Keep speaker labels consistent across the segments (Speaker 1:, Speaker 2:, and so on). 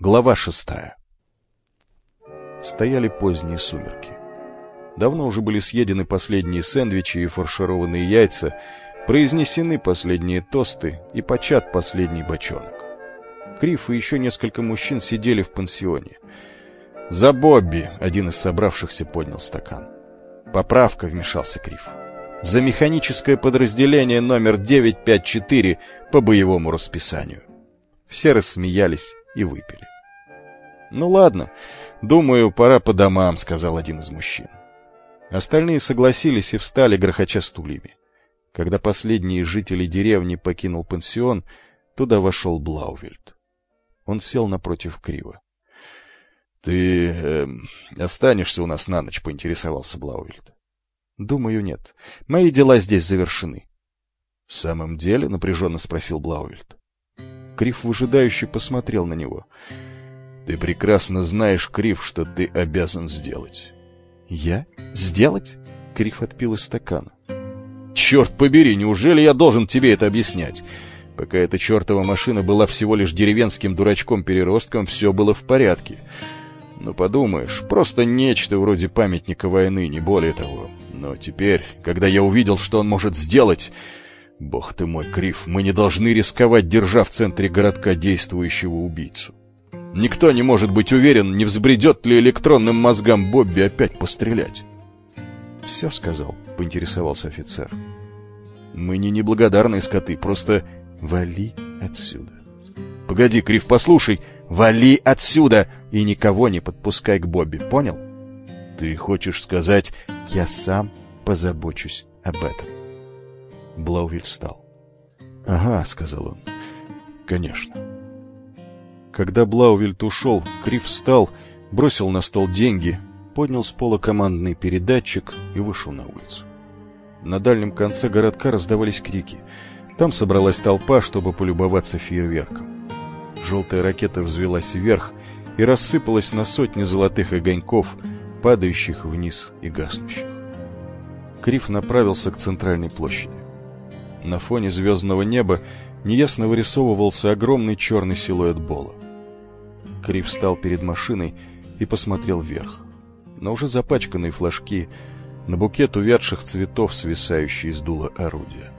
Speaker 1: Глава шестая. Стояли поздние сумерки. Давно уже были съедены последние сэндвичи и фаршированные яйца, произнесены последние тосты и почат последний бочонок. Криф и еще несколько мужчин сидели в пансионе. «За Бобби!» — один из собравшихся поднял стакан. «Поправка!» — вмешался Криф. «За механическое подразделение номер 954 по боевому расписанию». Все рассмеялись и выпили. «Ну ладно, думаю, пора по домам», — сказал один из мужчин. Остальные согласились и встали, грохоча стульями. Когда последний из жителей деревни покинул пансион, туда вошел Блаувельд. Он сел напротив Крива. — Ты э, останешься у нас на ночь, — поинтересовался Блаувельд. — Думаю, нет. Мои дела здесь завершены. — В самом деле? — напряженно спросил Блаувельд. Крив выжидающе посмотрел на него. — Ты прекрасно знаешь, Крив, что ты обязан сделать. — Я? Сделать? Крив отпил из стакана. — Черт побери, неужели я должен тебе это объяснять? Пока эта чертова машина была всего лишь деревенским дурачком-переростком, все было в порядке. Ну, подумаешь, просто нечто вроде памятника войны, не более того. Но теперь, когда я увидел, что он может сделать... Бог ты мой, Крив, мы не должны рисковать, держа в центре городка действующего убийцу. Никто не может быть уверен, не взбредет ли электронным мозгам Бобби опять пострелять. — Все сказал, — поинтересовался офицер. — Мы не неблагодарные скоты, просто вали отсюда. — Погоди, Крив, послушай, вали отсюда и никого не подпускай к Бобби, понял? — Ты хочешь сказать, я сам позабочусь об этом. Блаувиль встал. — Ага, — сказал он. — Конечно. Когда Блаувильд ушел, Крив встал, бросил на стол деньги, поднял с пола командный передатчик и вышел на улицу. На дальнем конце городка раздавались крики. Там собралась толпа, чтобы полюбоваться фейерверком. Желтая ракета взвелась вверх и рассыпалась на сотни золотых огоньков, падающих вниз и гаснущих. Крив направился к центральной площади. На фоне звездного неба неясно вырисовывался огромный черный силуэт Бола. Крив встал перед машиной и посмотрел вверх. На уже запачканные флажки, на букет увядших цветов, свисающий из дула орудия.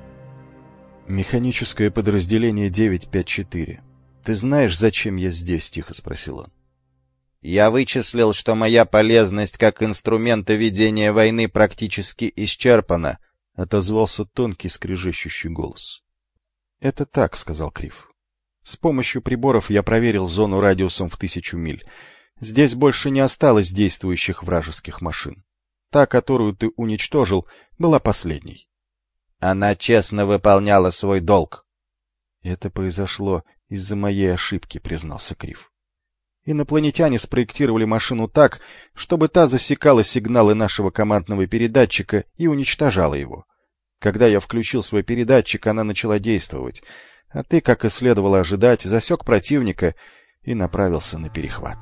Speaker 1: «Механическое подразделение 954. Ты знаешь, зачем я здесь?» — тихо спросил он.
Speaker 2: «Я вычислил, что моя полезность как инструмента ведения войны практически исчерпана», —
Speaker 1: отозвался тонкий скрежещущий голос. — Это так, — сказал Крив. — С помощью приборов я проверил зону радиусом в тысячу миль. Здесь больше не осталось действующих вражеских машин. Та, которую ты уничтожил, была последней.
Speaker 2: Она честно выполняла свой долг.
Speaker 1: — Это произошло из-за моей ошибки, — признался Крив. Инопланетяне спроектировали машину так, чтобы та засекала сигналы нашего командного передатчика и уничтожала его. Когда я включил свой передатчик, она начала действовать, а ты, как и следовало ожидать, засек противника и направился на перехват.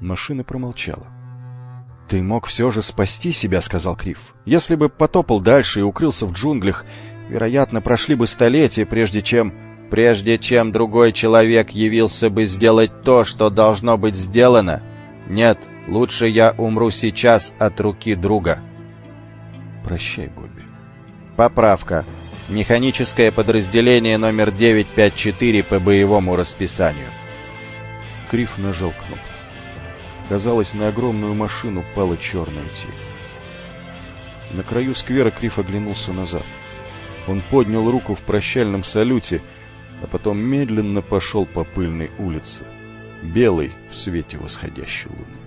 Speaker 1: Машина промолчала. — Ты мог все же спасти себя, — сказал Крив. — Если бы потопал дальше и укрылся в джунглях, вероятно, прошли бы столетия, прежде чем
Speaker 2: прежде чем другой человек явился бы сделать то, что должно быть сделано. Нет, лучше я умру сейчас от руки друга.
Speaker 1: Прощай, Бобби.
Speaker 2: Поправка. Механическое подразделение номер 954 по боевому расписанию.
Speaker 1: Криф нажал кнопку. Казалось, на огромную машину пала черная тень. На краю сквера Криф оглянулся назад. Он поднял руку в прощальном салюте — а потом медленно пошел по пыльной улице, белой в свете восходящей луны.